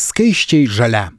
skaiščiai žalia.